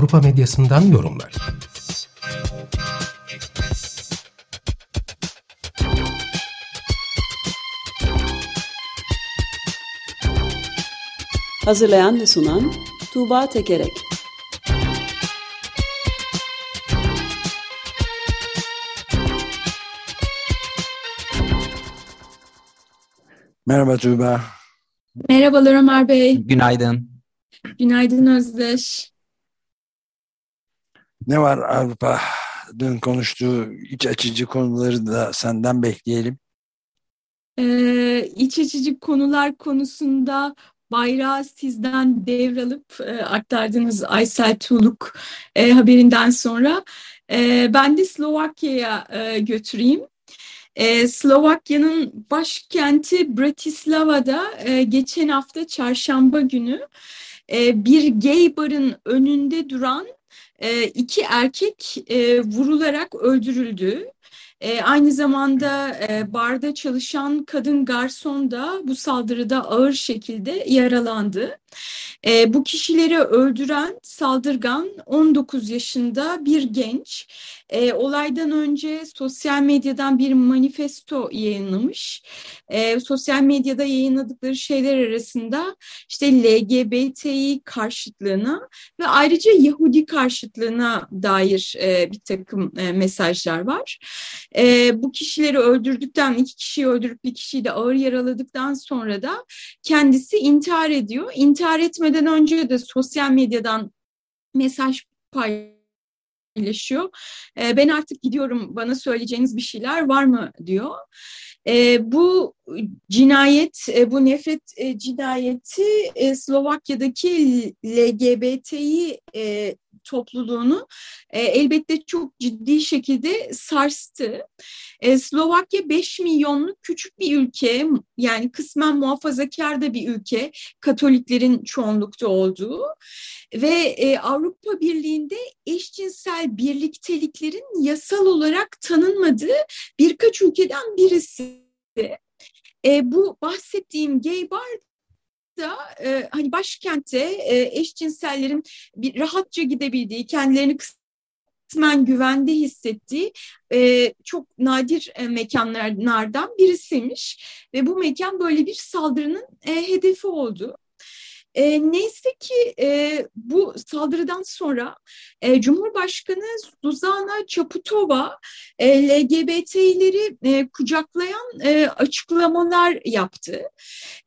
Avrupa medyasından yorumlar. Hazırlayan ve sunan Tuğba Tekerek Merhaba Tuğba. Merhabalar Ömer Bey. Günaydın. Günaydın Özdeş. Ne var Avrupa? Dün konuştuğu iç açıcı konuları da senden bekleyelim. Ee, iç açıcı konular konusunda bayrağı sizden devralıp e, aktardığınız Aysel Tuğluk e, haberinden sonra e, ben de Slovakya'ya e, götüreyim. Ee, Slovakya'nın başkenti Bratislava'da e, geçen hafta çarşamba günü e, bir gay barın önünde duran e, iki erkek vurularak öldürüldü. aynı zamanda barda çalışan kadın garson da bu saldırıda ağır şekilde yaralandı. bu kişileri öldüren saldırgan 19 yaşında bir genç. E, olaydan önce sosyal medyadan bir manifesto yayınlamış. E, sosyal medyada yayınladıkları şeyler arasında işte LGBTİ karşıtlığına ve ayrıca Yahudi karşıtlığına dair e, bir takım e, mesajlar var. E, bu kişileri öldürdükten, iki kişiyi öldürüp bir kişiyi de ağır yaraladıktan sonra da kendisi intihar ediyor. İntihar etmeden önce de sosyal medyadan mesaj paylaşıyor paylaşıyor. E, ben artık gidiyorum bana söyleyeceğiniz bir şeyler var mı diyor. E, bu cinayet, e, bu nefret e, cinayeti e, Slovakya'daki LGBT'yi e, topluluğunu e, elbette çok ciddi şekilde sarstı. E, Slovakya 5 milyonluk küçük bir ülke yani kısmen muhafazakar da bir ülke Katoliklerin çoğunlukta olduğu ve e, Avrupa Birliği'nde eşcinsel birlikteliklerin yasal olarak tanınmadığı birkaç ülkeden birisi. E, bu bahsettiğim gay bar da e, hani başkentte e, eşcinsellerin bir rahatça gidebildiği, kendilerini kısmen güvende hissettiği e, çok nadir e, mekanlardan birisiymiş. Ve bu mekan böyle bir saldırının e, hedefi oldu. E, neyse ki e, bu saldırıdan sonra e, Cumhurbaşkanı Zuzana Çaputova e, LGBT'leri e, kucaklayan e, açıklamalar yaptı.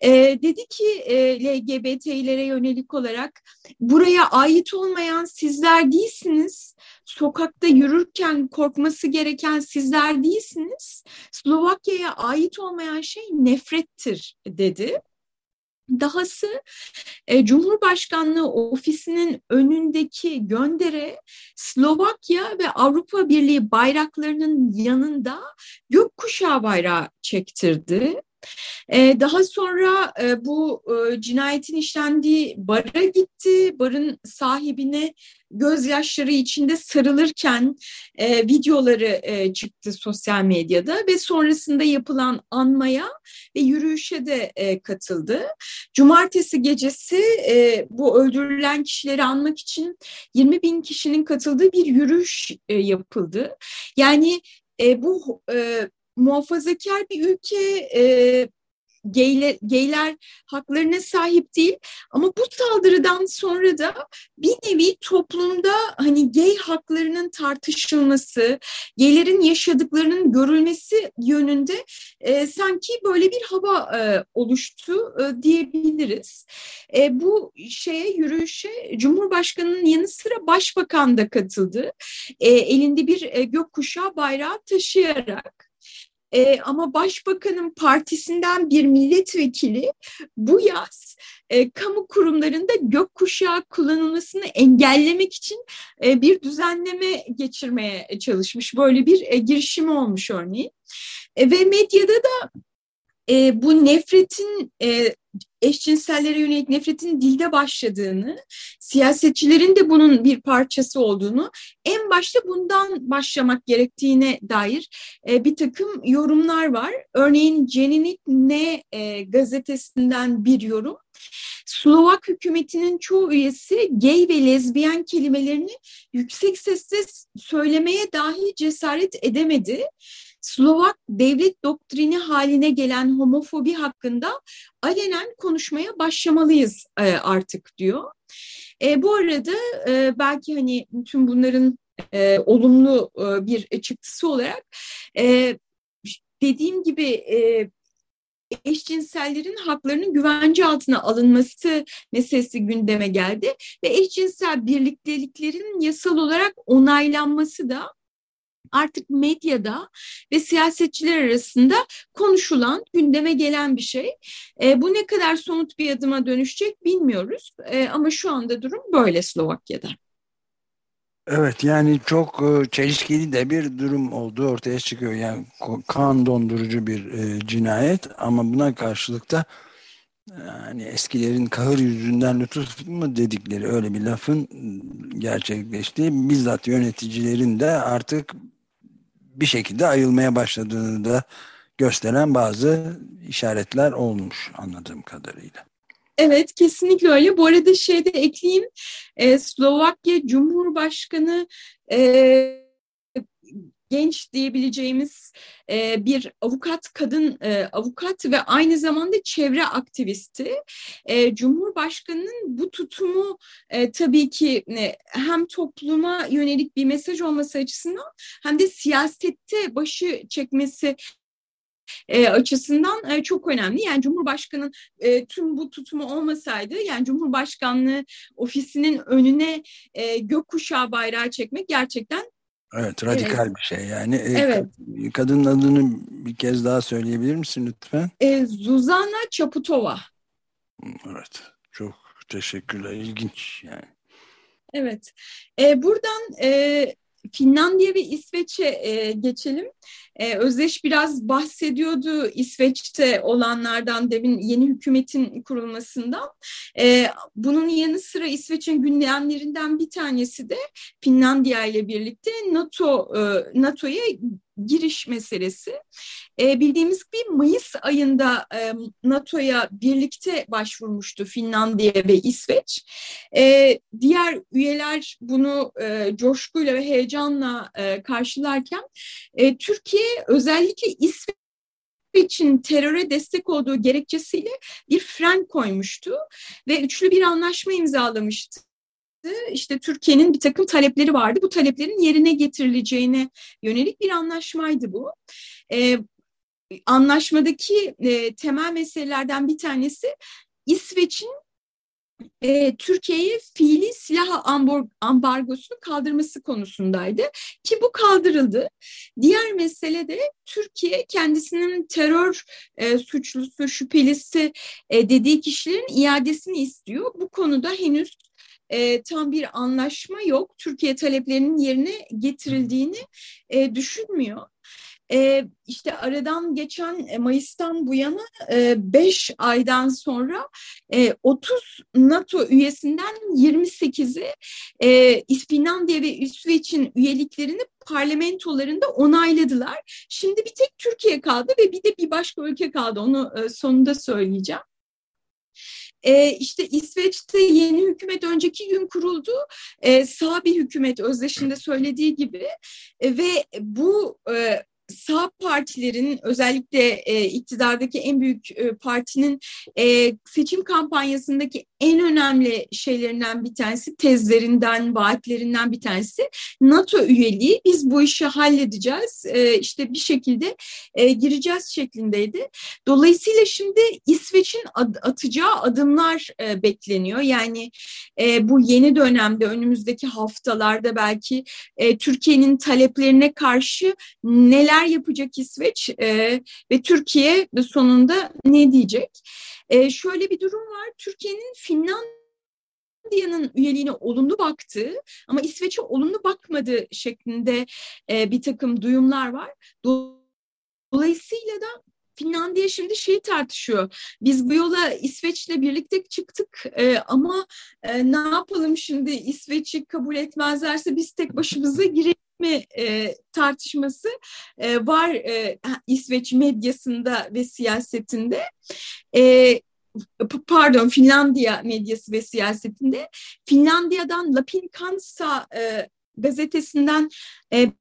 E, dedi ki e, LGBT'lere yönelik olarak buraya ait olmayan sizler değilsiniz. Sokakta yürürken korkması gereken sizler değilsiniz. Slovakya'ya ait olmayan şey nefrettir dedi. Dahası e, Cumhurbaşkanlığı ofisinin önündeki göndere Slovakya ve Avrupa Birliği bayraklarının yanında gökkuşağı bayrağı çektirdi. E, daha sonra e, bu e, cinayetin işlendiği bara gitti. Barın sahibine gözyaşları içinde sarılırken e, videoları çıktı sosyal medyada ve sonrasında yapılan anmaya ve yürüyüşe de katıldı. Cumartesi gecesi e, bu öldürülen kişileri anmak için 20 bin kişinin katıldığı bir yürüyüş yapıldı. Yani bu muhafazakar bir ülke e, geyler, geyler haklarına sahip değil ama bu saldırıdan sonra da bir nevi toplumda hani gay haklarının tartışılması, geylerin yaşadıklarının görülmesi yönünde e, sanki böyle bir hava e, oluştu e, diyebiliriz. E, bu şeye yürüyüşe Cumhurbaşkanı'nın yanı sıra Başbakan da katıldı. E, elinde bir e, gökkuşağı bayrağı taşıyarak. E, ama başbakanın partisinden bir milletvekili bu yaz e, kamu kurumlarında gökkuşağı kullanılmasını engellemek için e, bir düzenleme geçirmeye çalışmış. Böyle bir e, girişimi olmuş örneğin. E, ve medyada da e, bu nefretin e, eşcinsellere yönelik nefretin dilde başladığını, siyasetçilerin de bunun bir parçası olduğunu, en başta bundan başlamak gerektiğine dair e, bir takım yorumlar var. Örneğin Ceninik Ne e, gazetesinden bir yorum. Slovak hükümetinin çoğu üyesi gay ve lezbiyen kelimelerini yüksek sesle söylemeye dahi cesaret edemedi. Slovak devlet doktrini haline gelen homofobi hakkında alenen konuşmaya başlamalıyız e, artık diyor. E, bu arada e, belki hani tüm bunların e, olumlu e, bir çıktısı olarak e, dediğim gibi e, eşcinsellerin haklarının güvence altına alınması meselesi gündeme geldi ve eşcinsel birlikteliklerin yasal olarak onaylanması da artık medyada ve siyasetçiler arasında konuşulan, gündeme gelen bir şey. E, bu ne kadar somut bir adıma dönüşecek bilmiyoruz e, ama şu anda durum böyle Slovakya'da. Evet yani çok e, çelişkili de bir durum olduğu ortaya çıkıyor. Yani kan dondurucu bir e, cinayet ama buna karşılık da yani eskilerin kahır yüzünden lütuf mu dedikleri öyle bir lafın gerçekleştiği bizzat yöneticilerin de artık bir şekilde ayılmaya başladığını da gösteren bazı işaretler olmuş anladığım kadarıyla. Evet kesinlikle öyle. Bu arada şeyde ekleyeyim e, Slovakya Cumhurbaşkanı e, genç diyebileceğimiz e, bir avukat kadın e, avukat ve aynı zamanda çevre aktivisti. E, Cumhurbaşkanının bu tutumu e, tabii ki e, hem topluma yönelik bir mesaj olması açısından hem de siyasette başı çekmesi e, açısından e, çok önemli. Yani Cumhurbaşkanı'nın e, tüm bu tutumu olmasaydı yani Cumhurbaşkanlığı ofisinin önüne e, gökkuşağı bayrağı çekmek gerçekten Evet, radikal evet. bir şey yani. E, evet. Kadının adını bir kez daha söyleyebilir misin lütfen? E, Zuzana Çaputova. Evet, çok teşekkürler. İlginç yani. Evet. E, buradan e, Finlandiya ve İsveç'e e, geçelim. E, Özdeş biraz bahsediyordu İsveç'te olanlardan demin yeni hükümetin kurulmasından. E, bunun yanı sıra İsveç'in gündemlerinden bir tanesi de Finlandiya ile birlikte NATO e, NATO'ya giriş meselesi. E, bildiğimiz gibi Mayıs ayında e, NATO'ya birlikte başvurmuştu Finlandiya ve İsveç. E, diğer üyeler bunu e, coşkuyla ve heyecanla e, karşılarken e, Türkiye özellikle İsveç için teröre destek olduğu gerekçesiyle bir fren koymuştu ve üçlü bir anlaşma imzalamıştı işte Türkiye'nin bir takım talepleri vardı. Bu taleplerin yerine getirileceğine yönelik bir anlaşmaydı bu. Ee, anlaşmadaki e, temel meselelerden bir tanesi İsveç'in e, Türkiye'ye fiili silah ambargosunu kaldırması konusundaydı ki bu kaldırıldı. Diğer mesele de Türkiye kendisinin terör e, suçlusu, şüphelisi e, dediği kişilerin iadesini istiyor. Bu konuda henüz e, tam bir anlaşma yok. Türkiye taleplerinin yerine getirildiğini e, düşünmüyor. E, işte aradan geçen Mayıs'tan bu yana 5 e, aydan sonra e, 30 NATO üyesinden 28'i e, Finlandiya ve İsveç'in üyeliklerini parlamentolarında onayladılar. Şimdi bir tek Türkiye kaldı ve bir de bir başka ülke kaldı. Onu e, sonunda söyleyeceğim. E, işte İsveç'te yeni hükümet önceki gün kuruldu. E, sağ bir hükümet özdeşinde söylediği gibi e, ve bu e, sağ partilerin özellikle e, iktidardaki en büyük e, partinin e, seçim kampanyasındaki en önemli şeylerinden bir tanesi, tezlerinden, vaatlerinden bir tanesi NATO üyeliği. Biz bu işi halledeceğiz, e, işte bir şekilde e, gireceğiz şeklindeydi. Dolayısıyla şimdi İsveç'in ad, atacağı adımlar e, bekleniyor. Yani e, bu yeni dönemde önümüzdeki haftalarda belki e, Türkiye'nin taleplerine karşı neler neler yapacak İsveç e, ve Türkiye sonunda ne diyecek? E, şöyle bir durum var. Türkiye'nin Finlandiya'nın üyeliğine olumlu baktığı ama İsveç'e olumlu bakmadığı şeklinde e, bir takım duyumlar var. Dolayısıyla da Finlandiya şimdi şeyi tartışıyor. Biz bu yola İsveç'le birlikte çıktık e, ama e, ne yapalım şimdi İsveç'i kabul etmezlerse biz tek başımıza girelim mi e, tartışması e, var e, İsveç medyasında ve siyasetinde. E, pardon Finlandiya medyası ve siyasetinde Finlandiya'dan Lapin Kansa e, gazetesinden e,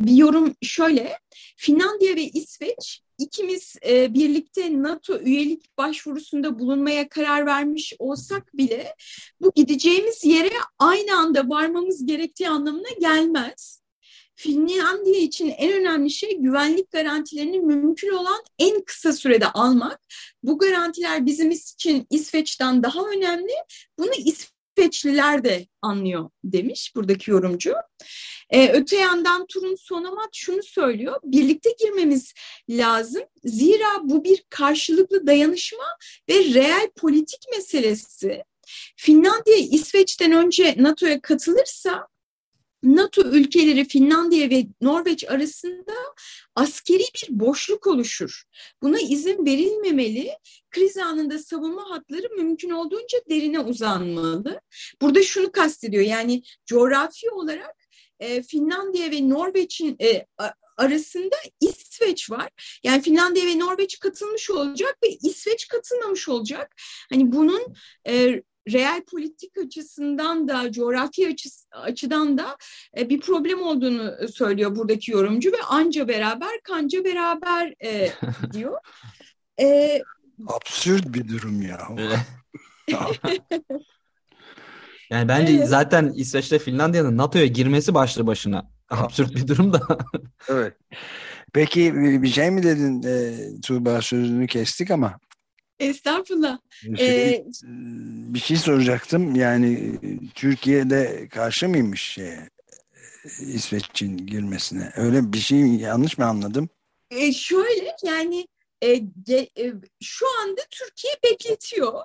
bir yorum şöyle Finlandiya ve İsveç ikimiz e, birlikte NATO üyelik başvurusunda bulunmaya karar vermiş olsak bile bu gideceğimiz yere aynı anda varmamız gerektiği anlamına gelmez. Finlandiya için en önemli şey güvenlik garantilerini mümkün olan en kısa sürede almak. Bu garantiler bizim için İsveç'ten daha önemli. Bunu İsveçliler de anlıyor demiş buradaki yorumcu. Ee, öte yandan Turun Sonamat şunu söylüyor, birlikte girmemiz lazım. Zira bu bir karşılıklı dayanışma ve reel politik meselesi. Finlandiya İsveç'ten önce NATO'ya katılırsa NATO ülkeleri Finlandiya ve Norveç arasında askeri bir boşluk oluşur. Buna izin verilmemeli. Kriz anında savunma hatları mümkün olduğunca derine uzanmalı. Burada şunu kastediyor yani coğrafi olarak e, Finlandiya ve Norveç'in e, arasında İsveç var. Yani Finlandiya ve Norveç katılmış olacak ve İsveç katılmamış olacak. Hani bunun e, reel politik açısından da coğrafi açıs, açıdan da e, bir problem olduğunu söylüyor buradaki yorumcu ve anca beraber kanca beraber e, diyor. E, Absürt bir durum ya. yani bence evet. zaten İsveç'te Finlandiya'nın NATO'ya girmesi başlı başına absürt bir durum da. evet. Peki bir şey mi dedin e, Tuğba sözünü kestik ama Estağfurullah. Şey, ee, bir şey soracaktım. Yani Türkiye'de karşı mıymış şeye, İsveç'in girmesine? Öyle bir şey yanlış mı anladım? E, şöyle yani e, ge, e, şu anda Türkiye bekletiyor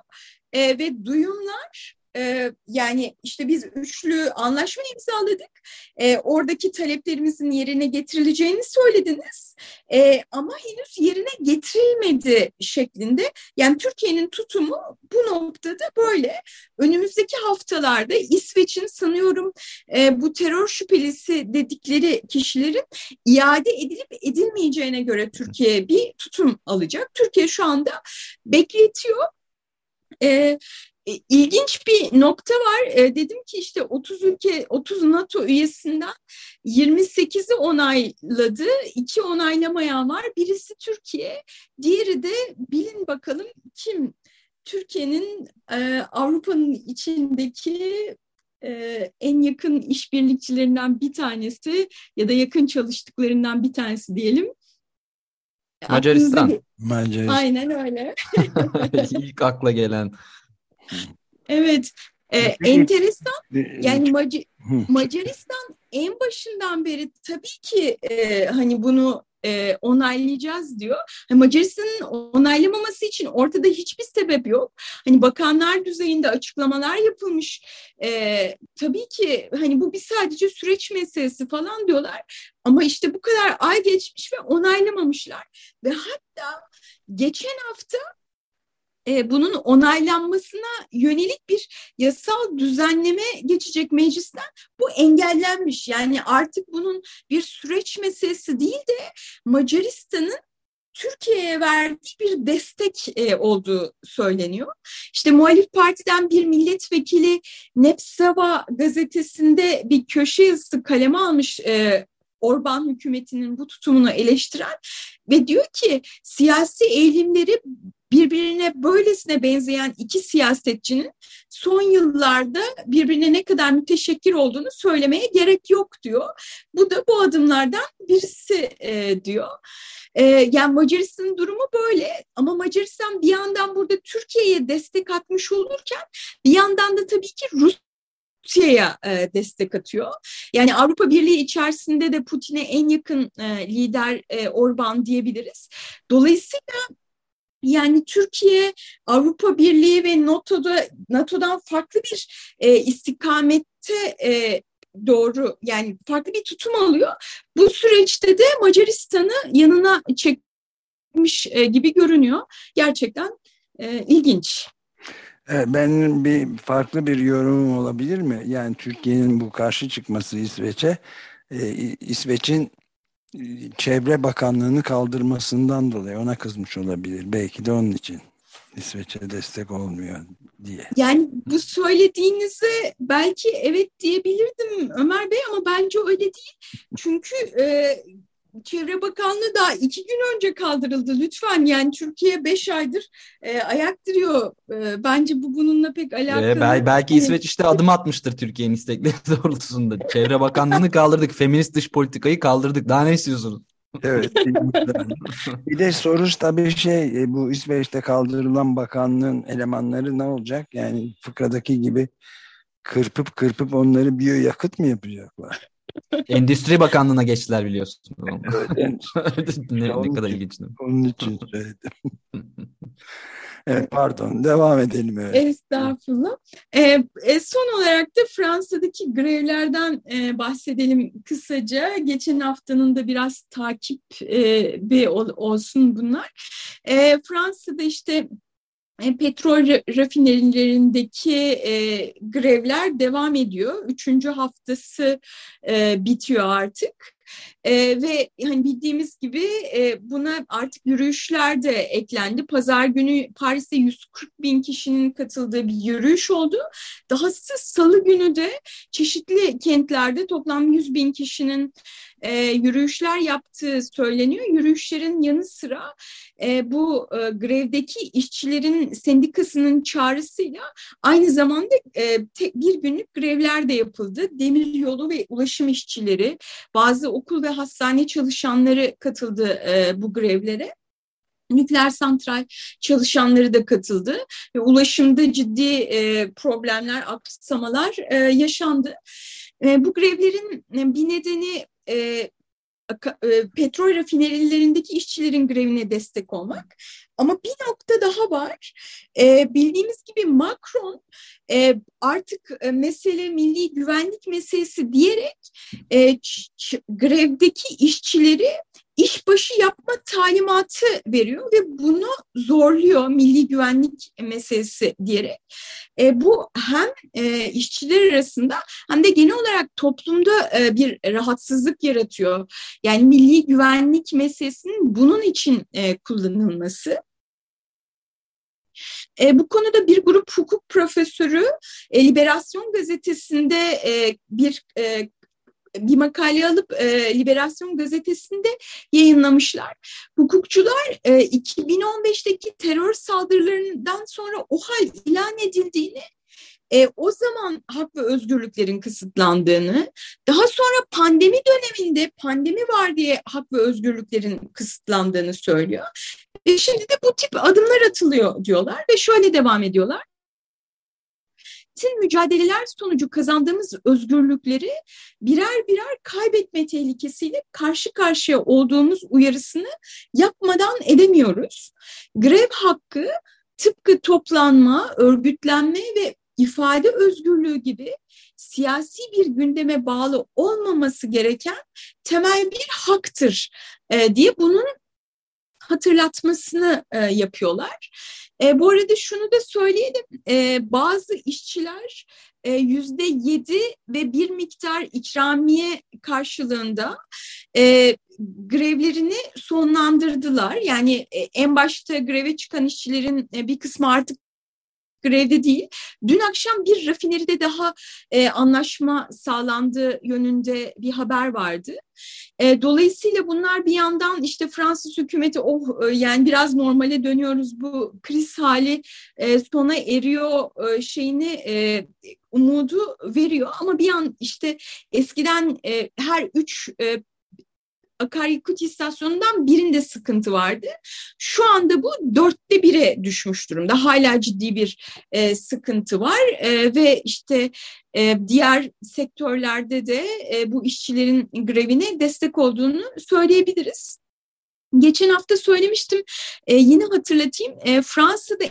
e, ve duyumlar e, yani işte biz üçlü anlaşma imzaladık. E, oradaki taleplerimizin yerine getirileceğini söylediniz. E, ama henüz yerine getirilmedi şeklinde. Yani Türkiye'nin tutumu bu noktada böyle. Önümüzdeki haftalarda İsveç'in sanıyorum e, bu terör şüphelisi dedikleri kişilerin iade edilip edilmeyeceğine göre Türkiye bir tutum alacak. Türkiye şu anda bekletiyor. E, ilginç bir nokta var. E, dedim ki işte 30 ülke, 30 NATO üyesinden 28'i onayladı. iki onaylamayan var. Birisi Türkiye, diğeri de bilin bakalım kim? Türkiye'nin e, Avrupa'nın içindeki e, en yakın işbirlikçilerinden bir tanesi ya da yakın çalıştıklarından bir tanesi diyelim. Macaristan. Macaristan. Aynen öyle. İlk akla gelen. Evet. Ee, enteresan. Yani Mac Macaristan en başından beri tabii ki e, hani bunu e, onaylayacağız diyor. Hani Macaristan'ın onaylamaması için ortada hiçbir sebep yok. Hani bakanlar düzeyinde açıklamalar yapılmış. E, tabii ki hani bu bir sadece süreç meselesi falan diyorlar. Ama işte bu kadar ay geçmiş ve onaylamamışlar. Ve hatta geçen hafta e, bunun onaylanmasına yönelik bir yasal düzenleme geçecek meclisten bu engellenmiş. Yani artık bunun bir süreç meselesi değil de Macaristan'ın Türkiye'ye verdiği bir destek e, olduğu söyleniyor. İşte muhalif partiden bir milletvekili Nepsava gazetesinde bir köşe yazısı kaleme almış e, Orban hükümetinin bu tutumunu eleştiren ve diyor ki siyasi eğilimleri birbirine böylesine benzeyen iki siyasetçinin son yıllarda birbirine ne kadar müteşekkir olduğunu söylemeye gerek yok diyor. Bu da bu adımlardan birisi e, diyor. E, yani Macaristan'ın durumu böyle ama Macaristan bir yandan burada Türkiye'ye destek atmış olurken bir yandan da tabii ki Rus Rusya'ya e, destek atıyor. Yani Avrupa Birliği içerisinde de Putin'e en yakın e, lider e, Orban diyebiliriz. Dolayısıyla yani Türkiye Avrupa Birliği ve NATO'da NATO'dan farklı bir e, istikamette e, doğru yani farklı bir tutum alıyor. Bu süreçte de Macaristan'ı yanına çekmiş e, gibi görünüyor. Gerçekten e, ilginç. Ben bir farklı bir yorumum olabilir mi? Yani Türkiye'nin bu karşı çıkması İsveç'e, e, İsveç'in e, Çevre Bakanlığı'nı kaldırmasından dolayı ona kızmış olabilir. Belki de onun için İsveç'e destek olmuyor diye. Yani bu söylediğinize belki evet diyebilirdim Ömer Bey ama bence öyle değil. Çünkü e, Çevre Bakanlığı da iki gün önce kaldırıldı. Lütfen yani Türkiye beş aydır e, ayak duruyor. E, bence bu bununla pek alakalı. Ee, belki, belki İsveç işte adım atmıştır Türkiye'nin istekleri doğrultusunda. Çevre Bakanlığı'nı kaldırdık. Feminist dış politikayı kaldırdık. Daha ne istiyorsunuz? Evet. bir de soru tabii şey e, bu İsveç'te kaldırılan bakanlığın elemanları ne olacak? Yani fıkradaki gibi kırpıp kırpıp onları biyoyakıt mı yapacaklar? Endüstri Bakanlığı'na geçtiler biliyorsun. Evet, ne, ne kadar ilginç. Onun için söyledim. Evet pardon devam edelim. Evet. Estağfurullah. Ee, e, son olarak da Fransa'daki grevlerden e, bahsedelim kısaca. Geçen haftanın da biraz takip e, bir ol, olsun bunlar. E, Fransa'da işte petrol rafinerilerindeki e, grevler devam ediyor. Üçüncü haftası e, bitiyor artık. E, ve hani bildiğimiz gibi e, buna artık yürüyüşler de eklendi. Pazar günü Paris'te 140 bin kişinin katıldığı bir yürüyüş oldu. Dahası salı günü de çeşitli kentlerde toplam 100 bin kişinin e, yürüyüşler yaptığı söyleniyor. Yürüyüşlerin yanı sıra e, bu e, grevdeki işçilerin sendikasının çağrısıyla aynı zamanda e, tek, bir günlük grevler de yapıldı. Demir yolu ve ulaşım işçileri, bazı okul ve hastane çalışanları katıldı e, bu grevlere nükleer santral çalışanları da katıldı ve ulaşımda ciddi e, problemler, aksamalar e, yaşandı. E, bu grevlerin e, bir nedeni e, petrol rafinerilerindeki işçilerin grevine destek olmak. Ama bir nokta daha var. E, bildiğimiz gibi Macron e, artık e, mesele milli güvenlik meselesi diyerek e, grevdeki işçileri talimatı veriyor ve bunu zorluyor milli güvenlik meselesi diyerek. E, bu hem e, işçiler arasında hem de genel olarak toplumda e, bir rahatsızlık yaratıyor. Yani milli güvenlik meselesinin bunun için e, kullanılması. E, bu konuda bir grup hukuk profesörü e, Liberasyon gazetesinde e, bir e, bir makale alıp e, Liberasyon gazetesinde yayınlamışlar. Hukukçular e, 2015'teki terör saldırılarından sonra o hal ilan edildiğini e, o zaman hak ve özgürlüklerin kısıtlandığını, daha sonra pandemi döneminde pandemi var diye hak ve özgürlüklerin kısıtlandığını söylüyor. Ve şimdi de bu tip adımlar atılıyor diyorlar ve şöyle devam ediyorlar bütün mücadeleler sonucu kazandığımız özgürlükleri birer birer kaybetme tehlikesiyle karşı karşıya olduğumuz uyarısını yapmadan edemiyoruz. Grev hakkı tıpkı toplanma, örgütlenme ve ifade özgürlüğü gibi siyasi bir gündeme bağlı olmaması gereken temel bir haktır e, diye bunun hatırlatmasını e, yapıyorlar. E, bu arada şunu da söyleyelim, e, bazı işçiler e, yüzde yedi ve bir miktar ikramiye karşılığında e, grevlerini sonlandırdılar. Yani e, en başta greve çıkan işçilerin e, bir kısmı artık grevde değil. Dün akşam bir rafineride daha e, anlaşma sağlandığı yönünde bir haber vardı. E, dolayısıyla bunlar bir yandan işte Fransız hükümeti oh e, yani biraz normale dönüyoruz bu kriz hali e, sona eriyor e, şeyini e, umudu veriyor ama bir yan işte eskiden e, her üç e, akaryakıt istasyonundan birinde sıkıntı vardı. Şu anda bu dörtte bire düşmüş durumda. Hala ciddi bir e, sıkıntı var e, ve işte e, diğer sektörlerde de e, bu işçilerin grevine destek olduğunu söyleyebiliriz. Geçen hafta söylemiştim, e, yine hatırlatayım. E, Fransa'da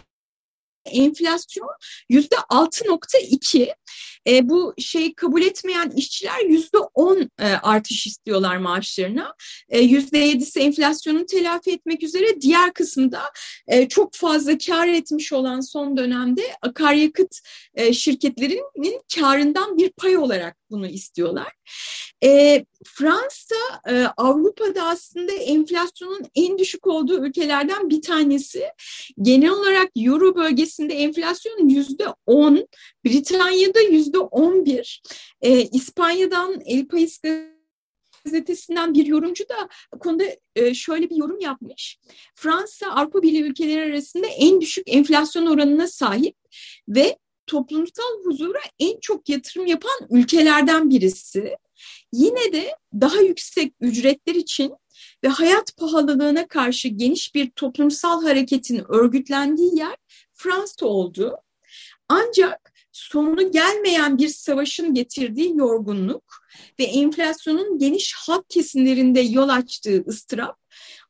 enflasyon yüzde 6.2. E, bu şeyi kabul etmeyen işçiler yüzde 10 e, artış istiyorlar maaşlarına. E, yüzde yedisi enflasyonu telafi etmek üzere diğer kısmında e, çok fazla kar etmiş olan son dönemde akaryakıt e, şirketlerinin karından bir pay olarak bunu istiyorlar. E, Fransa e, Avrupa'da aslında enflasyonun en düşük olduğu ülkelerden bir tanesi. Genel olarak Euro bölgesinde enflasyon yüzde on, Britanya'da yüzde on bir. E, İspanya'dan El País gazetesinden bir yorumcu da konuda e, şöyle bir yorum yapmış. Fransa Avrupa Birliği ülkeleri arasında en düşük enflasyon oranına sahip ve toplumsal huzura en çok yatırım yapan ülkelerden birisi. Yine de daha yüksek ücretler için ve hayat pahalılığına karşı geniş bir toplumsal hareketin örgütlendiği yer Fransa oldu. Ancak sonu gelmeyen bir savaşın getirdiği yorgunluk ve enflasyonun geniş halk kesimlerinde yol açtığı ıstırap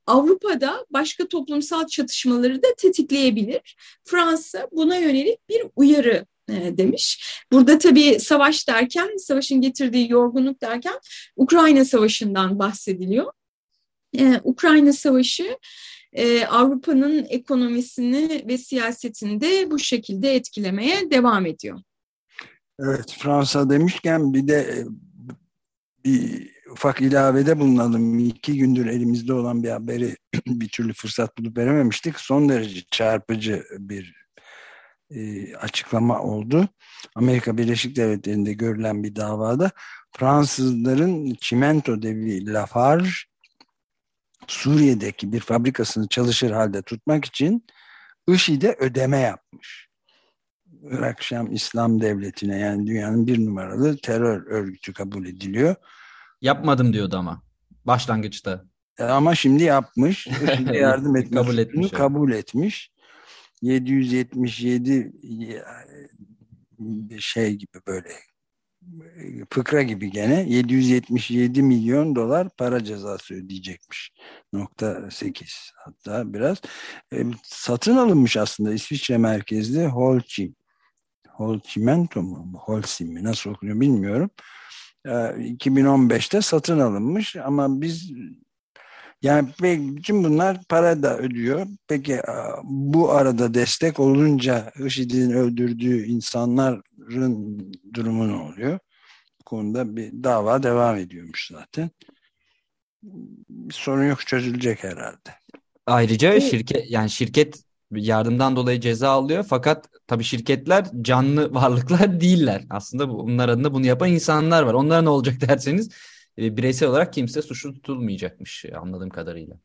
Avrupa'da başka toplumsal çatışmaları da tetikleyebilir. Fransa buna yönelik bir uyarı e, demiş. Burada tabii savaş derken, savaşın getirdiği yorgunluk derken Ukrayna Savaşı'ndan bahsediliyor. Ee, Ukrayna Savaşı e, Avrupa'nın ekonomisini ve siyasetini de bu şekilde etkilemeye devam ediyor. Evet, Fransa demişken bir de e, bir ufak ilavede bulunalım. İki gündür elimizde olan bir haberi bir türlü fırsat bulup verememiştik. Son derece çarpıcı bir e, açıklama oldu. Amerika Birleşik Devletleri'nde görülen bir davada Fransızların çimento devi Lafarge Suriye'deki bir fabrikasını çalışır halde tutmak için IŞİD'e ödeme yapmış. Irak Şam İslam Devleti'ne yani dünyanın bir numaralı terör örgütü kabul ediliyor. Yapmadım diyordu ama başlangıçta. E, ama şimdi yapmış. IŞİD'e yardım etmiş. kabul etmiş. Kabul etmiş. 777 şey gibi böyle fıkra gibi gene 777 milyon dolar para cezası ödeyecekmiş. Nokta 8 hatta biraz. E, satın alınmış aslında İsviçre merkezli Holcim. Holcimento mu? Holcim mi? Nasıl okunuyor bilmiyorum. E, 2015'te satın alınmış ama biz yani bütün bunlar para da ödüyor. Peki bu arada destek olunca IŞİD'in öldürdüğü insanların durumu ne oluyor? Bu konuda bir dava devam ediyormuş zaten. Bir sorun yok çözülecek herhalde. Ayrıca şirket yani şirket yardımdan dolayı ceza alıyor fakat tabii şirketler canlı varlıklar değiller. Aslında bunlar adına bunu yapan insanlar var. Onlara ne olacak derseniz e, bireysel olarak kimse suçlu tutulmayacakmış e, anladığım kadarıyla.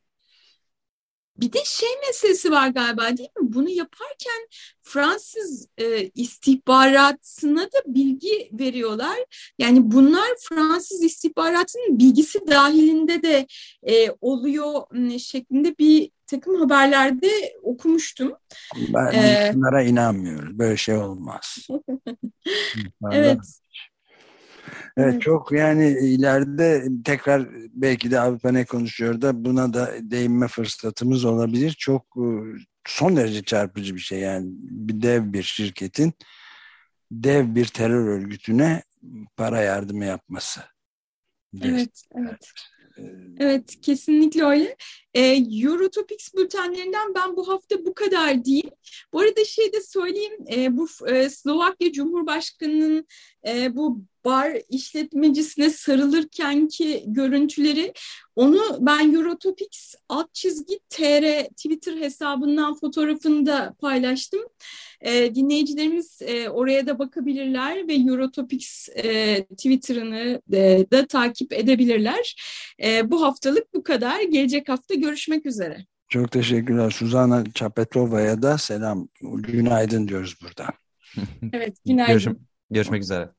Bir de şey meselesi var galiba değil mi? Bunu yaparken Fransız e, istihbaratına da bilgi veriyorlar. Yani bunlar Fransız istihbaratının bilgisi dahilinde de e, oluyor şeklinde bir takım haberlerde okumuştum. Ben ee, bunlara inanmıyorum. Böyle şey olmaz. evet. Evet, çok yani ileride tekrar belki de Avrupa ne konuşuyor da buna da değinme fırsatımız olabilir. Çok e, son derece çarpıcı bir şey yani bir dev bir şirketin dev bir terör örgütüne para yardımı yapması. Evet, evet. Evet, kesinlikle öyle. E, Eurotopics bültenlerinden ben bu hafta bu kadar diyeyim. Bu arada şey de söyleyeyim, e, bu e, Slovakya Cumhurbaşkanı'nın e, bu bar işletmecisine sarılırken ki görüntüleri onu ben Eurotopics alt çizgi TR Twitter hesabından fotoğrafını da paylaştım. E, dinleyicilerimiz e, oraya da bakabilirler ve Eurotopics e, Twitter'ını e, da takip edebilirler. E, bu haftalık bu kadar. Gelecek hafta görüşmek üzere. Çok teşekkürler. Suzana Çapetova'ya da selam. Günaydın diyoruz burada. evet, günaydın. Görüşüm, görüşmek üzere.